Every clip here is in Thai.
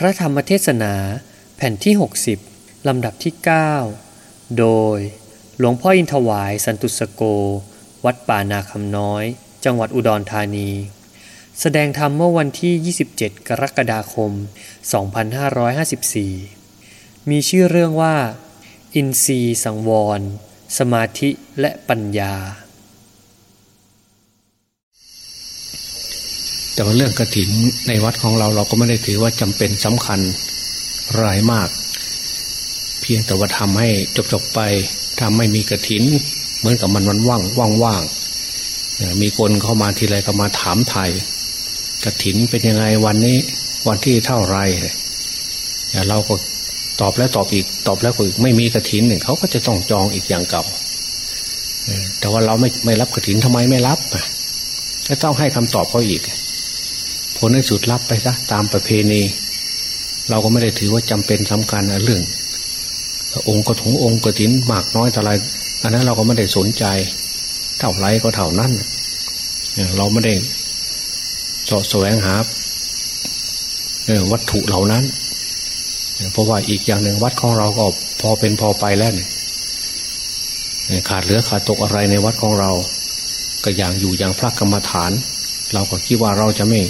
พระธรรมเทศนาแผ่นที่ 60 ลำดับที่ 9 โดยหลวงพ่ออินทวายสันตุสโก วัดป่านาคำน้อย จังหวัดอุดรธานี แสดงธรรมเมื่อวันที่ 27 กรกฎาคม 2554 มีชื่อเรื่องว่า อินทรีย์สังวร สมาธิและปัญญา แต่ว่าเรื่องกระถินในวัดของเราเราก็ไม่ได้ถือว่าจำเป็นสำคัญรายมาก เพียงแต่ว่าทำให้จบๆไปทำไม่มีกระถิน เหมือนกับมันวันว่างว่างๆมีคนเข้ามาทีไรก็มาถามไทยกระถินเป็นยังไงวันนี้ วันที่เท่าไรเราก็ตอบแล้วตอบอีกตอบแล้วก็อีกไม่มีกระถินหนึ่งเขาก็จะต้องจองอีกอย่างเก่าแต่ว่าเราไม่ไม่รับกระถินทำไมไม่รับก็ต้องให้คำตอบเขาอีก ผลในสุดรับไปซะตามประเพณี เราก็ไม่ได้ถือว่าจำเป็นสำคัญเรื่อง องค์กระถงองค์กระถินมากน้อยเท่ไรอันนั้นเราก็ไม่ได้สนใจ เท่าไรก็เท่านั้นเราไม่ได้สาะแสวงหาวัตถุเหล่านั้นเพราะว่าอีกอย่างหนึ่งวัดของเราก็พอเป็นพอไปแล้วเนี่ยขาดเหลือขาดตกอะไรในวัดของเรา ก็อย่างอยู่อย่างพระกรรมฐาน เราก็คิดว่าเราจะไม่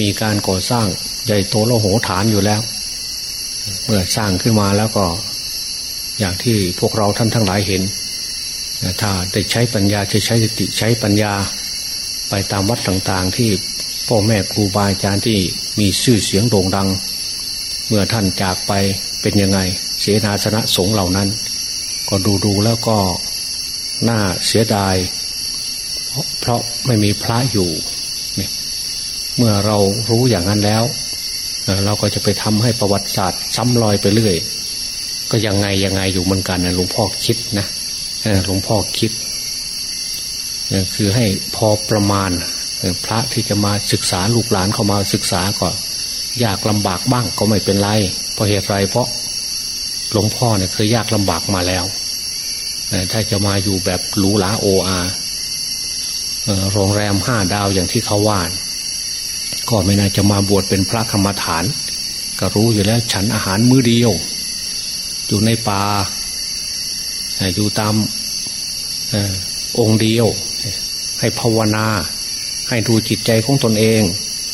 มีการก่อสร้างใหญ่โตโลโหฐานอยู่แล้ว เมื่อสร้างขึ้นมาแล้วก็ อย่างที่พวกเราท่านทั้งหลายเห็น ถ้าได้ใช้ปัญญาจะใช้สติใช้ปัญญาไปตามวัดต่างๆ ที่พ่อแม่ครูบาอาจารย์ที่มีชื่อเสียงโด่งดัง เมื่อท่านจากไปเป็นยังไง เสนาสนะสงฆ์เหล่านั้น ก็ดูดูแล้วก็น่าเสียดาย เพราะไม่มีพระอยู่ เมื่อเรารู้อย่างนั้นแล้ว เราก็จะไปทำให้ประวัติศาสตร์ซ้ำรอยไปเรื่อย ก็ยังไงยังไงอยู่เหมือนกันนะหลวงพ่อคิดนะหลวงพ่อคิด คือให้พอประมาณพระที่จะมาศึกษาลูกหลานเข้ามาศึกษาก็ยากลำบากบ้างก็ไม่เป็นไรเพราะเหตุไรเพราะหลวงพ่อเนี่ยเคยยากลำบากมาแล้วถ้าจะมาอยู่แบบหรูหราโออาโรงแรมห้าดาวอย่างที่เขาว่าน ก็ไม่น่าจะมาบวชเป็นพระกรรมฐาน ก็รู้อยู่แล้วฉันอาหารมื้อเดียว อยู่ในป่าอยู่ตามองค์เดียว ให้ภาวนา ให้ดูจิตใจของตนเอง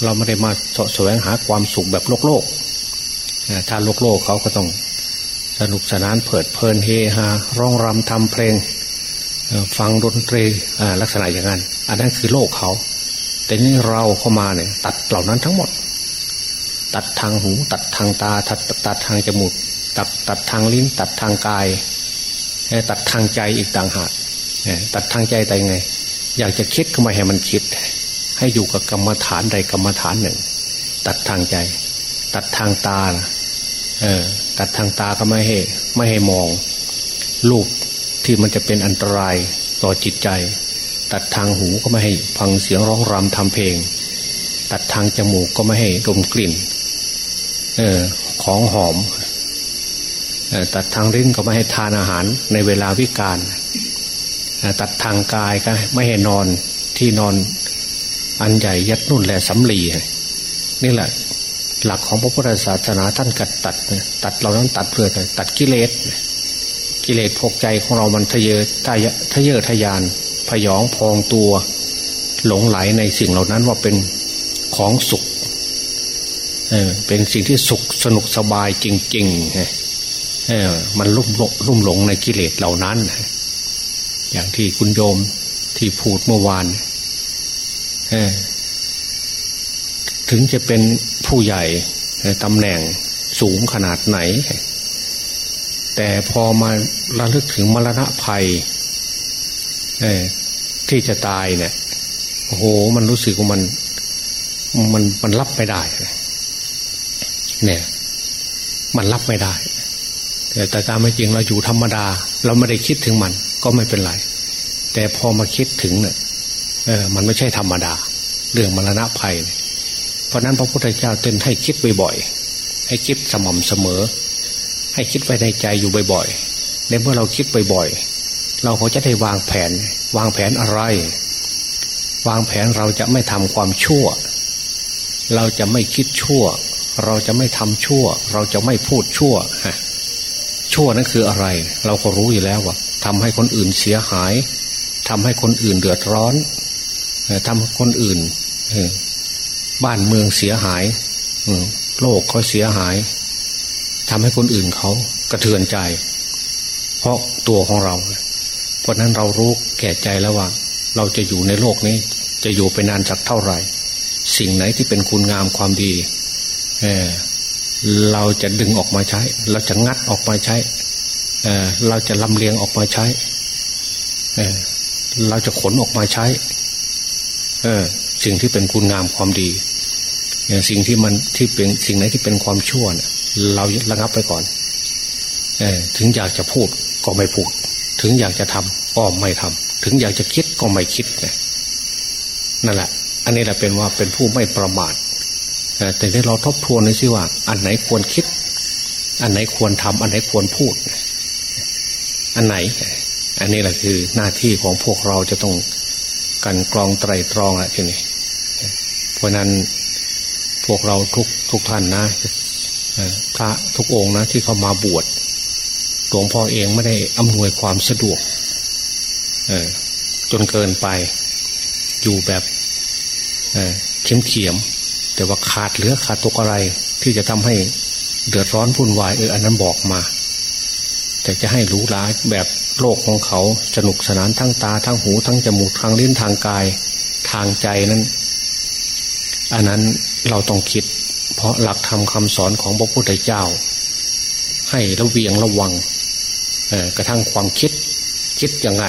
เราไม่ได้มาแสวงหาความสุขแบบโลกโลกถ้าโลกโลกเขาก็ต้องสนุกสนานเผิดเพลินเฮฮาร้องรำทำเพลงฟังดนตรีลักษณะอย่างนั้น อันนั้นคือโลกเขา แต่นี่เราเข้ามาเนี่ยตัดเหล่านั้นทั้งหมด ตัดทางหู ตัดทางตา ตัดตัดทางจมูกตัดตัดทางลิ้น ตัดทางกาย ตัดทางใจอีกต่างหากตัดทางใจแต่ไง อยากจะคิดก็ไม่ให้มันคิด ให้อยู่กับกรรมฐานใดกรรมฐานหนึ่ง ตัดทางใจ ตัดทางตาเออตัดทางตาก็ไม่ให้ไม่ให้มองรูปที่มันจะเป็นอันตรายต่อจิตใจ ตัดทางหูก็ไม่ให้ฟังเสียงร้องรำทำเพลง ตัดทางจมูกก็ไม่ให้ดมกลิ่นเออของหอมตัดทางลิ้นก็ไม่ให้ทานอาหารในเวลาวิกาลตัดทางกายก็ไม่ให้นอนที่นอนอันใหญ่ยัดนุ่นแหละสำลีนี่แหละ หลักของพระพุทธศาสนาท่านกัดตัด ตัดเรานั้นตัดเพื่อตัดกิเลสกิเลสพกใจของเรามันทะเยอทะเยอทะยาน พยองพองตัว หลงไหลในสิ่งเหล่านั้นว่าเป็นของสุขเออเป็นสิ่งที่สุขสนุกสบายจริงๆเออมันลุ่มลุ่มหลงในกิเลสเหล่านั้น อย่างที่คุณโยมที่พูดเมื่อวานเออถึงจะเป็นผู้ใหญ่ตำแหน่งสูงขนาดไหน แต่พอมาระลึกถึงมรณะภัย ที่จะตายเนี่ยโอ้โห มันรู้สึกว่ามัน มันมันรับไม่ได้ เนี่ย มันรับไม่ได้ แต่ตามไม่จริงเราอยู่ธรรมดา เราไม่ได้คิดถึงมัน ก็ไม่เป็นไร แต่พอมาคิดถึงเนี่ยเออ มันไม่ใช่ธรรมดา เรื่องมรณะภัย เพราะนั้นพระพุทธเจ้าเตือนให้คิดบ่อยๆให้คิดสม่ำเสมอ ให้คิดไว้ในใจอยู่บ่อยๆในเมื่อเราคิดบ่อยๆ เราก็จะได้วางแผน วางแผนอะไร วางแผนเราจะไม่ทำความชั่ว เราจะไม่คิดชั่ว เราจะไม่ทำชั่ว เราจะไม่พูดชั่วชั่วนั่นคืออะไร เราก็รู้อยู่แล้วว่าทำให้คนอื่นเสียหายทำให้คนอื่นเดือดร้อนทำให้คนอื่นบ้านเมืองเสียหายโลกเขาเสียหายทำให้คนอื่นเขากระเทือนใจ เพราะตัวของเรา ราะนั้นเรารู้แก่ใจแล้วว่า เราจะอยู่ในโลกนี้ จะอยู่ไปนานสักเท่าไหร่ สิ่งไหนที่เป็นคุณงามความดีเเราจะดึงออกมาใช้ เราจะงัดออกมาใช้เเราจะลำเลียงออกมาใช้เเราจะขนออกมาใช้ เออ สิ่งที่เป็นคุณงามความดีอย่างสิ่งที่มันที่เป็นสิ่งไหนที่เป็นความชั่วเนี่ยเราระงับไปก่อน เออถึงอยากจะพูดก็ไม่พูด ถึงอยากจะทำ ก็ไม่ทำถึงอยากจะคิดก็ไม่คิดเนี่ยนั่นแหละ อันนี้แหละเป็นว่าเป็นผู้ไม่ประมาทแต่ที่เราทบทวนเลยสิว่า อันไหนควรคิด อันไหนควรทำอันไหนควรพูด อันไหน อันนี้แหละคือหน้าที่ของพวกเราจะต้องกันกรองไตรตรองอะทีนี้เพราะนั้นพวกเราทุกทุกท่านนะพระทุกองค์นะที่เขามาบวชหลวงพ่อเองไม่ได้อำนวยความสะดวก จนเกินไป อยู่แบบเข้มเขียม แต่ว่าขาดเหลือขาดตกอะไร ที่จะทำให้เดือดร้อนพุ่นวายเอออันนั้นบอกมา แต่จะให้รู้ร้ายแบบโลกของเขาสนุกสนานทั้งตาทั้งหูทั้งจมูกทางลิ้นทางกายทางใจนั้น อันนั้นเราต้องคิด เพราะหลักธรรมคำสอนของพระพุทธเจ้า ให้ระเวียงระวังกระทั่งความคิดคิดยังไง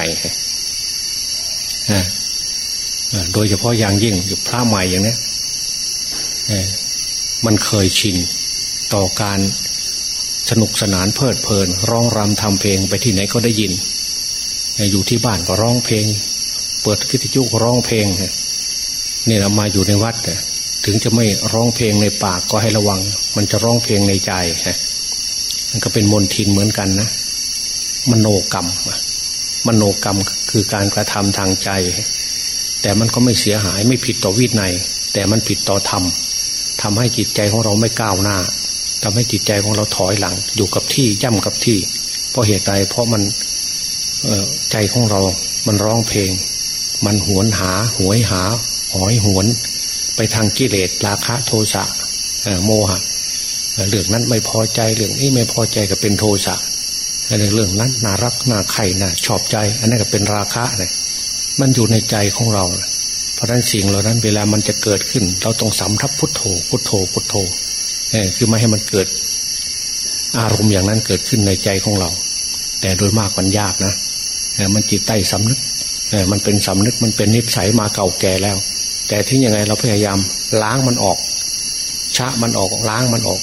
โดยเฉพาะอย่างยิ่งอยู่พระใหม่อย่างนี้มันเคยชินต่อการสนุกสนานเพลิดเพลิน ร้องรำทำเพลงไปที่ไหนก็ได้ยิน อยู่ที่บ้านก็ร้องเพลง เปิดวิทยุร้องเพลงนี่เรามาอยู่ในวัดถึงจะไม่ร้องเพลงในปากก็ให้ระวัง มันจะร้องเพลงในใจมันก็เป็นมนทินเหมือนกันนะมโนกรรมมโนกรรม คือการกระทำทางใจ แต่มันก็ไม่เสียหายไม่ผิดต่อวินัยแต่มันผิดต่อธรรมทำให้จิตใจของเราไม่ก้าวหน้าทำให้จิตใจของเราถอยหลัง อยู่กับที่ย่ำกับที่ เพราะเหตุใดเพราะมันใจของเรา มันร้องเพลง มันหวนหา หวยหา หอยหวน ไปทางกิเลสราคะโทสะโมหะเรื่องนั้นไม่พอใจเรื่องนี้ไม่พอใจก็เป็นโทสะ เรื่องนั้นน่ารักน่าใคร่น่าชอบใจ อันนั้นก็เป็นราคะเลยมันอยู่ในใจของเรา เพราะนั้นสิ่งเหล่านั้นเวลามันจะเกิดขึ้น เราต้องสำทับพุทโธ พุทโธพุทโธคือไม่ให้มันเกิด อารมณ์อย่างนั้นเกิดขึ้นในใจของเรา แต่โดยมากมันยากนะมันจิตใต้สำนึกมันเป็นสำนึกมันเป็นนิสัยมาเก่าแก่แล้ว แต่ที่ยังไงเราพยายามล้างมันออก ชะมันออกล้างมันออก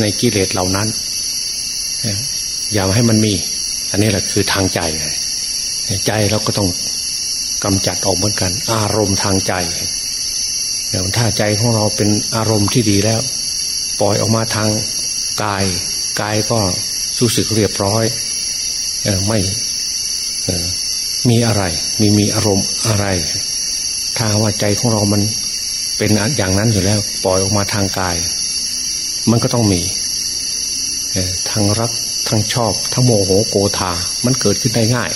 ในกิเลสเหล่านั้น อย่าให้มันมี อันนี้แหละคือทางใจ ใจเราก็ต้องกำจัดออกเหมือนกัน อารมณ์ทางใจอย่าถ้าใจของเราเป็นอารมณ์ที่ดีแล้ว ปล่อยออกมาทางกาย กายก็รู้สึกเรียบร้อยออไม่มีอะไร มีมีอารมณ์อะไร ถ้าว่าใจของเรามันเป็นอย่างนั้นอยู่แล้ว ปล่อยออกมาทางกาย มันก็ต้องมีทางรัก ทางชอบ ทั้งโมโหโกธา มันเกิดขึ้นได้ง่าย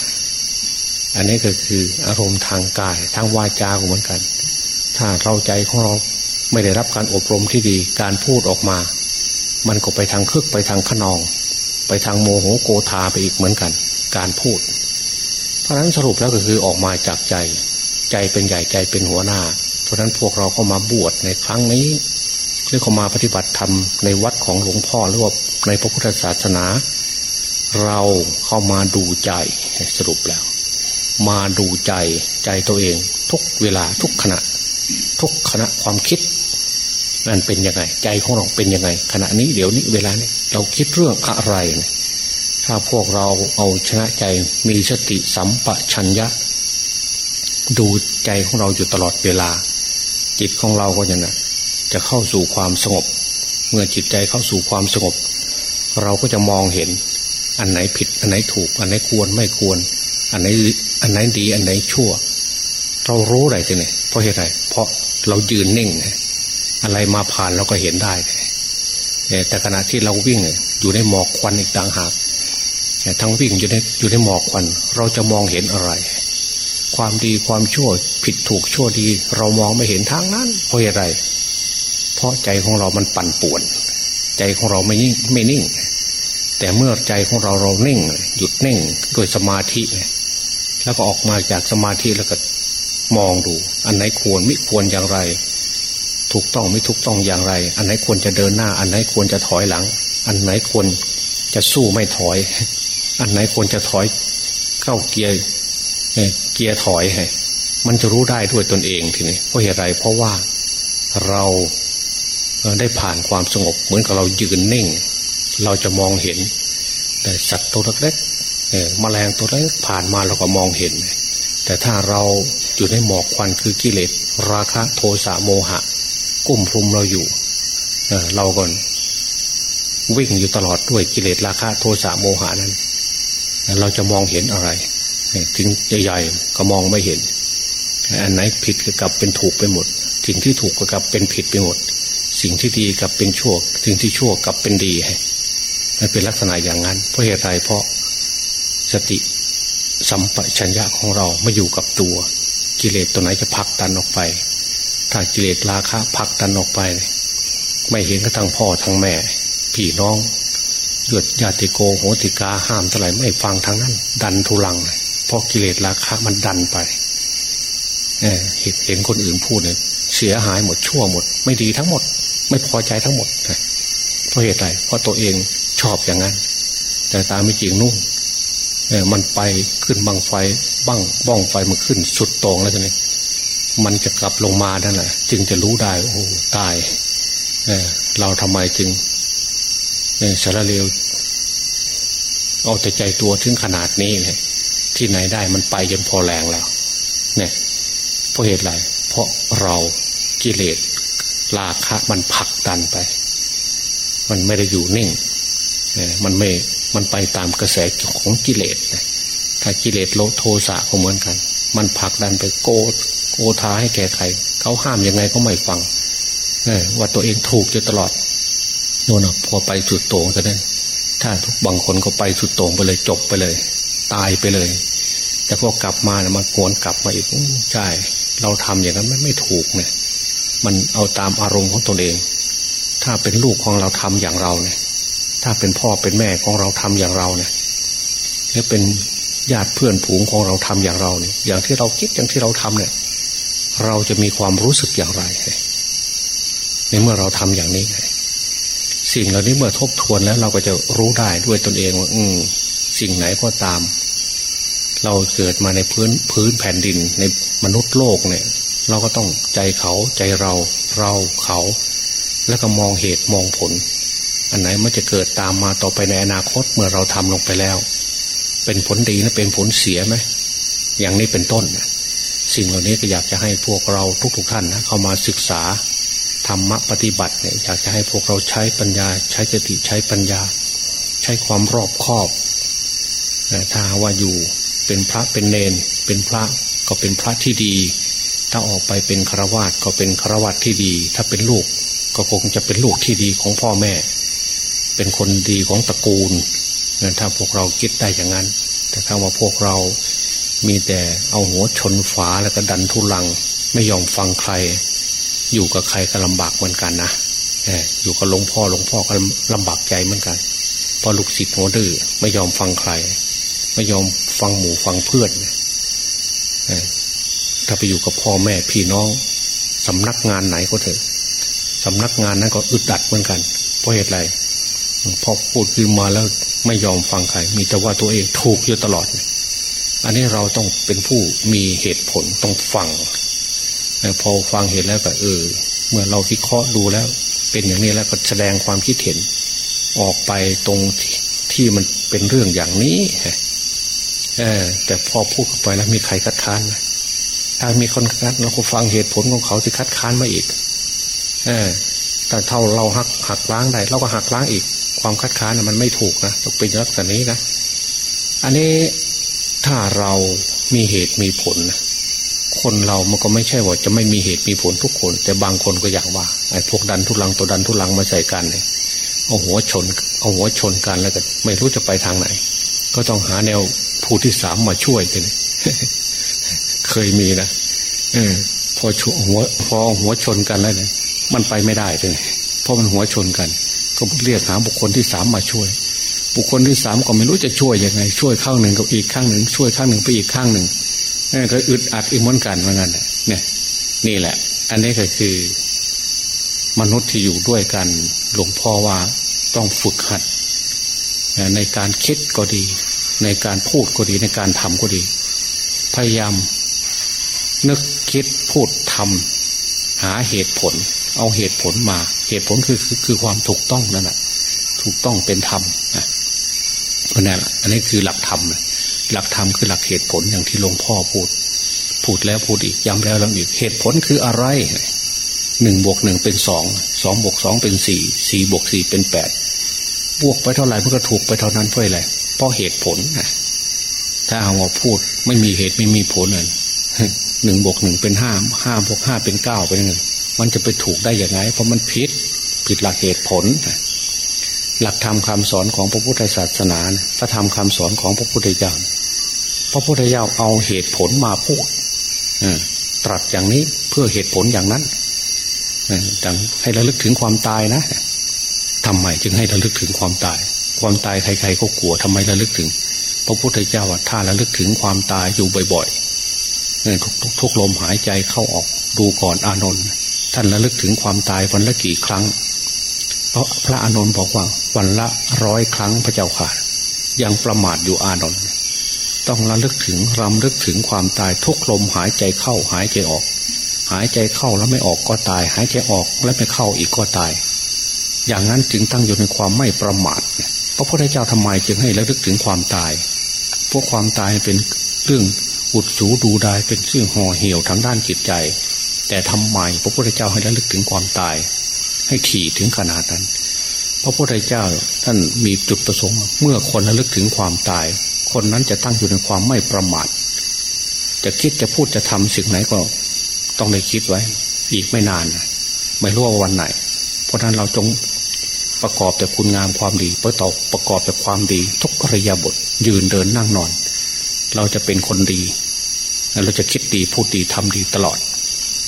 อันนี้ก็คืออารมณ์ทางกายทางวาจาก็เหมือนกัน ถ้าเราใจของเราไม่ได้รับการอบรมที่ดี การพูดออกมา มันก็ไปทางคึกไปทางขนอง ไปทางโมโหโกธาไปอีกเหมือนกัน การพูด เพราะนั้นสรุปแล้วก็คือออกมาจากใจ ใจเป็นใหญ่ใจเป็นหัวหน้า เพราะนั้นพวกเราเข้ามาบวชในครั้งนี้หรือเข้ามาปฏิบัติธรรมในวัดของหลวงพ่อหรือว่าในพระพุทธศาสนา เราเข้ามาดูใจสรุปแล้ว มาดูใจใจตัวเอง ทุกเวลาทุกขณะ ทุกขณะความคิดนั่นเป็นยังไง ใจของเราเป็นยังไง ขณะนี้เดี๋ยวนี้เวลานี้เราคิดเรื่องอะไรถ้าพวกเราเอาชนะใจมีสติสัมปชัญญะ ดูใจของเราอยู่ตลอดเวลา จิตของเราก็จะนะจะเข้าสู่ความสงบ เมื่อจิตใจเข้าสู่ความสงบ เราก็จะมองเห็น อันไหนผิด อันไหนถูก อันไหนควรไม่ควร อันไหนอันไหนดี อันไหนชั่ว เรารู้อะไรจะเนี่ยเพราะเหตุไรเพราะเรายืนนิ่งอะไรมาผ่านเราก็เห็นได้แต่ขณะที่เราวิ่งอยู่ในหมอกควันอีกต่างหากทั้งวิ่งอยู่ในอยู่ในหมอกควัน เราจะมองเห็นอะไร ความดีความชั่วผิดถูกชั่วดี เรามองไม่เห็นทางนั้น เพราะอะไร เพราะใจของเรามันปั่นป่วน ใจของเราไม่นิ่งไม่นิ่ง แต่เมื่อใจของเราเรานิ่ง หยุดนิ่งด้วยสมาธิ แล้วก็ออกมาจากสมาธิแล้วก็มองดู อันไหนควรไม่ควรอย่างไร ถูกต้องไม่ถูกต้องอย่างไร อันไหนควรจะเดินหน้า อันไหนควรจะถอยหลัง อันไหนควรจะสู้ไม่ถอย อันไหนควรจะถอยเข้าเกียร์เกียร์ถอยให้มันจะรู้ได้ด้วยตนเองทีนี้เพราะเหตุไรเพราะว่าเราได้ผ่านความสงบเหมือนกับเรายืนนิ่ง เราจะมองเห็น แต่สัตว์ตัวเล็กๆแมลงตัวเล็กผ่านมาเราก็มองเห็น แต่ถ้าเราอยู่ในหมอกควันคือกิเลสราคะโทสะโมหะ กุ้มพุมเราอยู่เเราก่อนวิ่งอยู่ตลอดด้วยกิเลสราคะโทสะโมหานั้น เราจะมองเห็นอะไรถึงใหญ่ๆก็มองไม่เห็น อันไหนผิดก็กลับเป็นถูกไปหมด สิ่งที่ถูกก็กลับเป็นผิดไปหมด สิ่งที่ดีกลับเป็นชั่ว สิ่งที่ชั่วกลับเป็นดี เป็นลักษณะอย่างนั้น เพราะเหตุไรเพราะสติสัมปชัญญะของเราไม่อยู่กับตัว กิเลสตัวไหนจะพักดันออกไป ถ้ากิเลสราคะพักดันออกไป ไม่เห็นก็ทั้งพ่อทั้งแม่พี่น้องหยุดญาติโกโหติกาห้ามเท่าไหร่ไม่ฟังทางนั้น ดันทุลังเพราะกิเลสราคะมันดันไปเห็นเห็นคนอื่นพูดเนี่ยเสียหายหมดชั่วหมด ไม่ดีทั้งหมด ไม่พอใจทั้งหมดเพราะเหตุไรเพราะตัวเอง ชอบอย่างนั้น แต่ตามไม่จริงนุ่งเออมันไปขึ้นบังไฟบ้างบ้องไฟมันขึ้นสุดตรงแล้วจะเนี่ยมันจะกลับลงมานั่นแหละจึงจะรู้ได้ โอ้ตายเเราทำไมจึงสารเลวเอาแต่ใจตัวถึงขนาดนี้เนี่ยที่ไหนได้มันไปจนพอแรงแล้ว เนี่ยเพราะเหตุอะไรเพราะเรากิเลสราคะมันผลักดันไป มันไม่ได้อยู่นิ่ง มันไม่มันไปตามกระแสของกิเลสถ้ากิเลสโลโทสะก็เหมือนกัน มันผลักดันไปโกโกท้าให้แก่ใครเขาห้ามยังไงก็ไม่ฟังว่าตัวเองถูกอยู่ตลอดโน่นพอไปจุดโต่งก็ได้ถ้าทุกบางคนก็ไปจุดโต่งไปเลยจบไปเลย ตายไปเลย แต่พอกลับมาเนี่ยมากวนกลับมาอีกใช่เราทำอย่างนั้นไม่ไม่ถูกเนี่ย มันเอาตามอารมณ์ของตนเอง ถ้าเป็นลูกของเราทำอย่างเราเนี่ย ถ้าเป็นพ่อเป็นแม่ของเราทำอย่างเราเนี่ยหรือเป็นญาติเพื่อนผูงของเราทำอย่างเราเนี่ย อย่างที่เราคิดอย่างที่เราทำเนี่ย เราจะมีความรู้สึกอย่างไรในเมื่อเราทำอย่างนี้สิ่งเหล่านี้เมื่อทบทวนแล้ว เราก็จะรู้ได้ด้วยตนเองว่า อืม สิ่งไหนก็ตาม เราเกิดมาในพื้นพื้นแผ่นดินในมนุษย์โลกเนี่ย เราก็ต้องใจเขาใจเรา เราเขา แล้วก็มองเหตุมองผล อันไหนมันจะเกิดตามมาต่อไปในอนาคตเมื่อเราทำลงไปแล้ว เป็นผลดีนะเป็นผลเสียไหมอย่างนี้เป็นต้น สิ่งเหล่านี้ก็อยากจะให้พวกเราทุก ๆ ท่านนะเข้ามาศึกษาธรรมะปฏิบัติเนี่ยอยากจะให้พวกเราใช้ปัญญา ใช้สติใช้ปัญญา ใช้ความรอบคอบถ้าว่าอยู่เป็นพระเป็นเนน เป็นพระก็เป็นพระที่ดี ถ้าออกไปเป็นฆราวาสก็เป็นฆราวาสที่ดี ถ้าเป็นลูกก็คงจะเป็นลูกที่ดีของพ่อแม่ เป็นคนดีของตระกูลถ้าพวกเราคิดได้อย่างนั้น แต่ถ้าว่าพวกเรามีแต่เอาหัวชนฝาแล้วก็ดันทุลัง ไม่ยอมฟังใคร อยู่กับใครก็ลำบากเหมือนกันนะอยู่กับหลวงพ่อหลวงพ่อก็ลำบากใจเหมือนกันพอลูกศิษย์หัวดื้อไม่ยอมฟังใคร ไม่ยอมฟังหมู่ฟังเพื่อนถ้าไปอยู่กับพ่อแม่พี่น้องสำนักงานไหนก็เถอะสำนักงานนั้นก็อึดดัดเหมือนกัน เพราะเหตุไร พอพูดขึ้นมาแล้วไม่ยอมฟังใคร มีแต่ว่าตัวเองถูกอยู่ตลอด อันนี้เราต้องเป็นผู้มีเหตุผลต้องฟังพอฟังเห็นแล้วก็เออ เมื่อเราวิเคราะห์ดูแล้ว เป็นอย่างนี้แล้วก็แสดงความคิดเห็น ออกไปตรงที่มันเป็นเรื่องอย่างนี้เออแต่พอพูดไปแล้วมีใครคัดค้านไหมถ้ามีคนคัดเราก็ฟังเหตุผลของเขาที่คัดค้านมาอีก เออแต่เท่าเราหักหักล้างได้เราก็หักล้างอีก ความคัดค้านมันไม่ถูกนะต้องเป็นลักษณะนี้นะ อันนี้ถ้าเรามีเหตุมีผลนะคนเรามันก็ไม่ใช่ว่าจะไม่มีเหตุมีผลทุกคน แต่บางคนก็อย่างว่าไอ้พวกดันทุลังตัวดันทุลังมาใส่กันเนี่ยเอาหัวชน เอาหัวชนกันแล้วก็ไม่รู้จะไปทางไหน ก็ต้องหาแนวผู้ที่สามมาช่วยกันเคยมีนะเออพอหัวพอหัวชนกันแล้วเนี่ยมันไปไม่ได้เลยเพราะมันหัวชนกัน ก็เรียกหาบุคคลที่สามมาช่วย บุคคลที่สามก็ไม่รู้จะช่วยยังไง ช่วยข้างหนึ่งกับอีกข้างหนึ่ง ช่วยข้างหนึ่งไปอีกข้างหนึ่งนี่ก็อึดอัดอีกเหมือนกันเหมือนกันเนี่ยนี่แหละ อันนี้ก็คือ มนุษย์ที่อยู่ด้วยกัน หลวงพ่อว่าต้องฝึกหัด ในการคิดก็ดี ในการพูดก็ดีในการทำก็ดี พยายามนึกคิดพูดทำหาเหตุผล เอาเหตุผลมา เหตุผลคือคือคือความถูกต้องนั่นแหละถูกต้องเป็นธรรมนะเพราะนั้นอันนี้คือหลักธรรมหลักธรรมคือหลักเหตุผลอย่างที่หลวงพ่อพูด พูดแล้วพูดอีกย้ำแล้วย้ำอีกเหตุผลคืออะไรหนึ่งบวกหนึ่งเป็นสองสองบวกสองเป็นสี่สี่บวกสี่เป็นแปดบวกไปเท่าไหร่มันก็ถูกไปเท่านั้นเพราะอะไรเพราะเหตุผลนะถ้าเอาว่าพูดไม่มีเหตุไม่มีผลเลยหนึ่งบวกหนึ่งเป็นห้าห้าบวกห้าเป็นเก้าเป็นยังไง มันจะไปถูกได้อย่างไง เพราะมันผิดผิดหลักเหตุผล หลักธรรมคาสอนของพระพุทธศาสนา พระธรรมคาสอนของพระพุทธเจ้าพระพุทธเจ้าเอาเหตุผลมาพูดตรัสอย่างนี้เพื่อเหตุผลอย่างนั้นจังให้ระลึกถึงความตายนะทำไมจึงให้ระลึกถึงความตาย ความตายใครๆก็กลัวทำไมระลึกถึง พระพุทธเจ้าว่าถ้าระลึกถึงความตายอยู่บ่อยๆทุกทุกลมหายใจเข้าออกดูก่อนอานนท์ ท่านระลึกถึงความตายวันละกี่ครั้ง เพราะพระอานนท์บอกว่าวันละร้อยครั้งพระเจ้าค่ะ ยังประมาทอยู่อานนท์ต้องระลึกถึงรำลึกถึงความตายทุกลมหายใจเข้าหายใจออก หายใจเข้าแล้วไม่ออกก็ตาย หายใจออกแล้วไม่เข้าอีกก็ตาย อย่างนั้นจึงตั้งอยู่ในความไม่ประมาทพระพุทธเจ้าทำไมจึงให้ระลึกถึงความตายพวกความตายเป็นเรื่องอุดสูดูดายเป็นเรื่องห่อเหี่ยวทางด้านจิตใจ แต่ทำไมพระพุทธเจ้าให้ระลึกถึงความตาย ให้ถี่ถึงขนาดนั้น พระพุทธเจ้าท่านมีจุดประสงค์ เมื่อคนระลึกถึงความตาย คนนั้นจะตั้งอยู่ในความไม่ประมาทจะคิดจะพูดจะทำสิ่งไหนก็ต้องได้คิดไว้ อีกไม่นานไม่รู้ว่าวันไหน เพราะนั้นเราจงประกอบแต่คุณงามความดีประตอประกอบแต่ความดี ทุกอริยบทยืนเดินนั่งนอน เราจะเป็นคนดี เราจะคิดดีพูดดีทำดีตลอด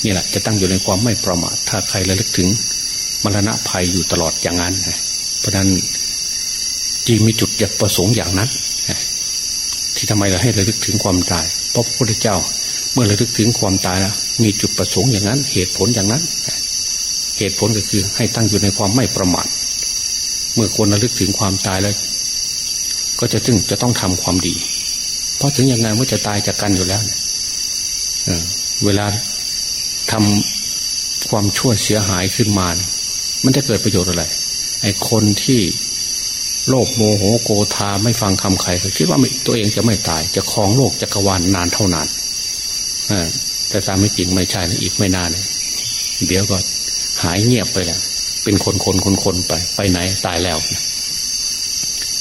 นี่แหละจะตั้งอยู่ในความไม่ประมาทถ้าใครระลึกถึงมรณะภัยอยู่ตลอดอย่างนั้นเพราะนั้นจีมีจุดอยากประสงค์อย่างนั้นที่ทำไมเราให้ระลึกถึงความตายเพราะพระพุทธเจ้า เมื่อระลึกถึงความตายแล้วมีจุดประสงค์อย่างนั้น เหตุผลอย่างนั้น เหตุผลก็คือให้ตั้งอยู่ในความไม่ประมาทเมื่อคนระลึกถึงความตายแล้ว ก็จะจึงจะต้องทำความดี เพราะถึงอย่างไงเมื่อจะตายจากกันอยู่แล้วเนี่ยเวลา ทำความชั่วเสียหายขึ้นมา มันจะเกิดประโยชน์อะไร ไอ้คนที่โลภโมโหโกธาไม่ฟังคำใครคิดว่าตัวเองจะไม่ตาย จะคลองโลกจักรวาลนานเท่านานแต่ตามไม่จริงไม่ใช่นะอีกไม่นานเดี๋ยวก็หายเงียบไปแล้ว เป็นคนคนคนคนไป ไปไหนตายแล้ว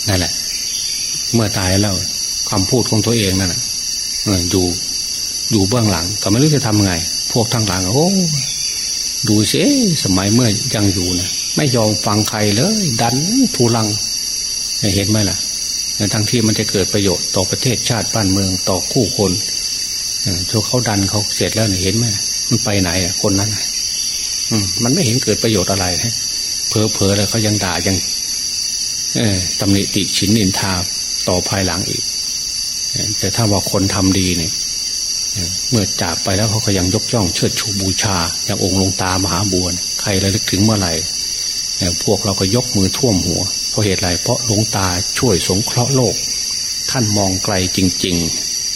นั่นแหละ เมื่อตายแล้วคำพูดของตัวเองนั่นแหะอยู่อยู่เบื้องหลังก็ไม่รู้จะทำไง พวกทางหลังโอ้ดูสิสมัยเมื่อยังอยู่นะไม่ยอมฟังใครเลย ดันทูลังเห็นไหมล่ะทั้งที่มันจะเกิดประโยชน์ต่อประเทศชาติบ้านเมืองต่อคู่คนทุกเขาดันเขาเสร็จแล้วเห็นไหมมันไปไหนอะคนนั้นอืมมันไม่เห็นเกิดประโยชน์อะไรเพอเพอแล้วเขายังด่ายัง เออตำหนิติฉินนินทาต่อภายหลังอีกแต่ถ้าว่าคนทำดีเนี่ย เมื่อจากไปแล้วเขาก็ยังยกย่องเชิดชูบูชา อย่างองค์ลงตามหาบัวใครระลึกถึงเมื่อไหร่พวกเราก็ยกมือท่วมหัว เพราะเหตุไรเพราะหลวงตาช่วยสงเคราะห์โลก ท่านมองไกลจริง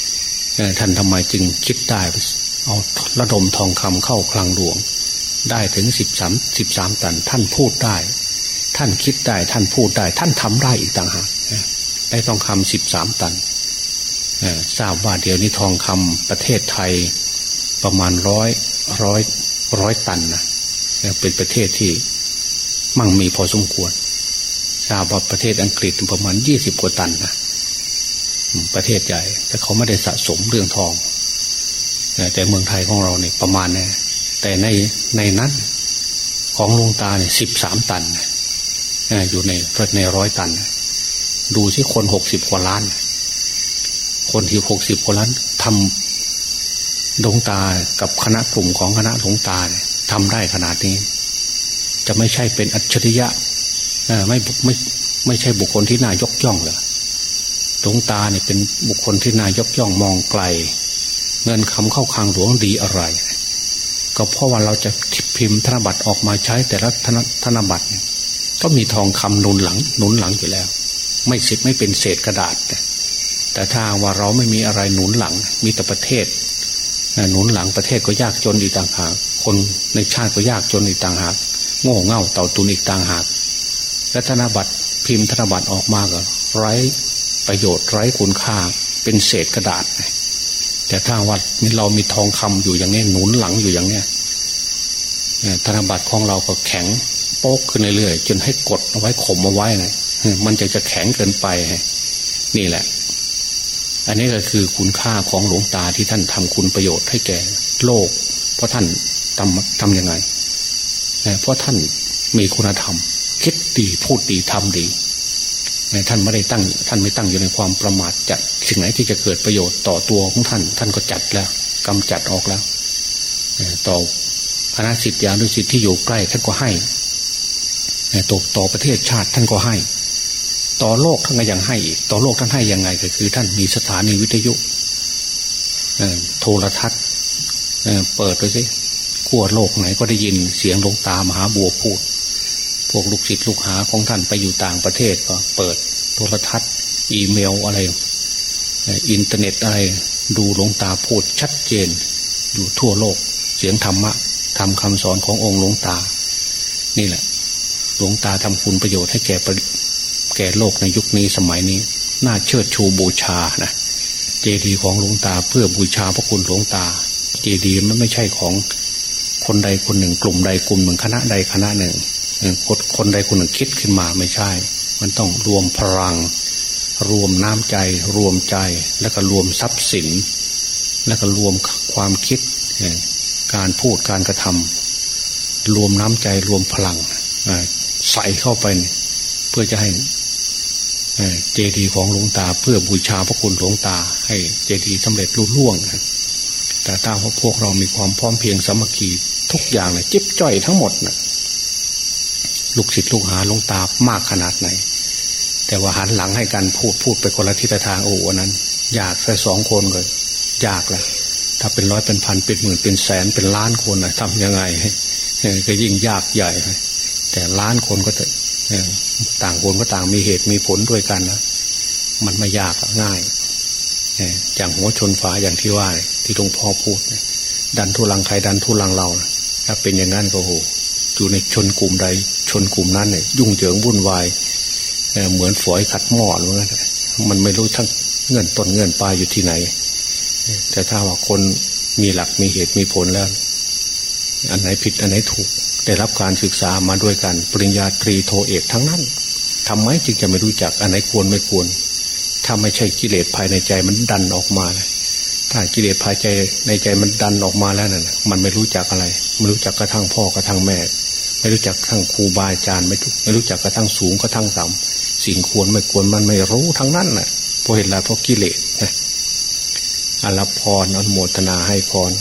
ๆท่านทำไมจึงคิดได้เอาระดมทองคำเข้าคลังหลวง ได้ถึงสิบสามสิบสามตัน ท่านพูดได้ ท่านคิดได้ท่านพูดได้ ท่านทำได้อีกต่างหากได้ทองคำสิบสามตัน ทราบว่าเดี๋ยวนี้ทองคำประเทศไทยประมาณร้อยร้อยร้อยตันนะเป็นประเทศที่มั่งมีพอสมควร ทราบว่าประเทศอังกฤษประมาณยี่สิบกว่าตันนะประเทศใหญ่ แต่เขาไม่ได้สะสมเรื่องทองแต่เมืองไทยของเราเนี่ยประมาณเนี่ยแต่ในในนั้นของลงตาเนี่ยสิบสามตันอยู่ในในร้อยตัน ดูที่คนหกสิบกว่าล้าน คนที่หกสิบกว่าล้นทำหลวงตากับคณะกลุ่มของคณะหลวงตาทำได้ขนาดนี้ จะไม่ใช่เป็นอัจฉริยะไม่ไม่ไม่ใช่บุคคลที่น่ายกย่องเลยหลวงตาเนี่ยเป็นบุคคลที่น่ายกย่องมองไกล เงินคำเข้าคลังหลวงดีอะไร ก็เพราะว่าเราจะพิมพ์ธนบัตรออกมาใช้แต่ละธนธนบัตรก็มีทองคำหนุนหลังหนุนหลังอยู่แล้ว ไม่สิทธิ์ไม่เป็นเศษกระดาษ แต่ถ้าว่าเราไม่มีอะไรหนุนหลัง มีแต่ประเทศหนุนหลังประเทศก็ยากจนอีกต่างหาก คนในชาติก็ยากจนอีกต่างหาก โง่เง่าเต่าตุนอีกต่างหาก และธนบัตรพิมพ์ธนบัตรออกมาก็ไร้ประโยชน์ไร้คุณค่าเป็นเศษกระดาษ แต่ถ้าว่าเรามีทองคำอยู่อย่างนี้หนุนหลังอยู่อย่างนี้ธนบัตรของเราก็แข็งโป๊กขึ้นเรื่อยๆจนให้กดเอาไว้ข่มเอาไว้นะมันจะจะแข็งเกินไปนี่แหละ อันนี้ก็คือคุณค่าของหลวงตาที่ท่านทำคุณประโยชน์ให้แก่โลก เพราะท่านทำทำยังไงเพราะท่านมีคุณธรรม คิดดีพูดดีทำดีท่านไม่ได้ตั้ง ท่านไม่ตั้งอยู่ในความประมาทจัดสิ่งไหนที่จะเกิดประโยชน์ต่อตัวของท่าน ท่านก็จัดแล้วกำจัดออกแล้วต่อคณะสิทธิยานุสิทธิ์ที่อยู่ใกล้ท่านก็ให้ต่อต่อประเทศชาติท่านก็ให้ ต่อโลกท่านก็ยังให้อีก ต่อโลกท่านให้ยังไง ก็คือ ท่านมีสถานีวิทยุโทรทัศน์เปิดไปสิขั้วโลกไหนก็ได้ยินเสียงหลวงตามหาบัวพูด พวกลูกศิษย์ลูกหาของท่านไปอยู่ต่างประเทศก็ เปิดโทรทัศน์ อีเมลอะไรอินเทอร์เน็ตอะไร ดูหลวงตาพูดชัดเจน อยู่ทั่วโลก เสียงธรรมะทำคำสอนขององค์หลวงตา นี่แหละ หลวงตาทำคุณประโยชน์ให้แก่ แก่โลกในยุคนี้สมัยนี้ น่าเชิดชูบูชานะเจดีย์ของหลวงตาเพื่อบูชาพระคุณหลวงตา เจดีย์มันไม่ใช่ของคนใดคนหนึ่ง กลุ่มใดกลุ่มหนึ่งคณะใดคณะหนึ่งคนคนใดคนหนึ่งคิดขึ้นมาไม่ใช่ มันต้องรวมพลัง รวมน้ำใจ รวมใจแล้วก็รวมทรัพย์สิน แล้วก็รวมความคิดการพูดการกระทำรวมน้ำใจรวมพลังใส่เข้าไป เพื่อจะให้ เจดีย์ของหลวงตาเพื่อบูชาพระคุณหลวงตา ให้เจดีย์สำเร็จรุ่ล่วง แต่ถ้าพวกเรามีความพร้อมเพียงสามัคคีทุกอย่างเลยจิ๊บจ้อยทั้งหมดนะลูกศิษย์ลูกหาหลวงตามากขนาดไหน แต่ว่าหันหลังให้กันพูดพูดไปคนละทิศทางโอ้อันนั้น ยากแค่สองคนก็ยากแหละถ้าเป็นร้อยเป็นพันเป็นหมื่นเป็นแสนเป็นล้านคนนะทำยังไงก็ยิ่งยากใหญ่แต่ล้านคนก็จะ ต่างคนก็ต่างมีเหตุมีผลด้วยกันนะมันไม่ยากง่ายอย่างหัวชนฝาอย่างที่ว่าที่หลวงพ่อพูดดันทุลังใครดันทุลังเราถ้าเป็นอย่างนั้นก็โหอยู่ในชนกลุ่มใดชนกลุ่มนั้นเนี่ยยุ่งเหยิงวุ่นวายเหมือนฝอยขัดหม้อหมือนกันมันไม่รู้ทั้งเงินต้นเงินปลายอยู่ที่ไหน แต่ถ้าว่าคนมีหลักมีเหตุมีผลแล้ว อันไหนผิดอันไหนถูก ได้รับการศึกษามาด้วยกัน ปริญญาตรีโทเอกทั้งนั้นทำไมจึงจะไม่รู้จักอันไหนควรไม่ควร ถ้าไม่ใช่กิเลสภายในใจมันดันออกมาเลยถ้ากิเลสภายใจในใจมันดันออกมาแล้วนั่นมันไม่รู้จักอะไร ไม่รู้จักกระทั่งพ่อกระทั่งแม่ ไม่รู้จักทั้งครูบาอาจารย์ไม่ไม่รู้จักกระทั่งสูงกระทั่งต่ำสิ่งควรไม่ควรมันไม่รู้ทั้งนั้นน่ะเพราะเห็นแล้วเพราะกิเลสนะอรับพรอนุโมทนาให้พร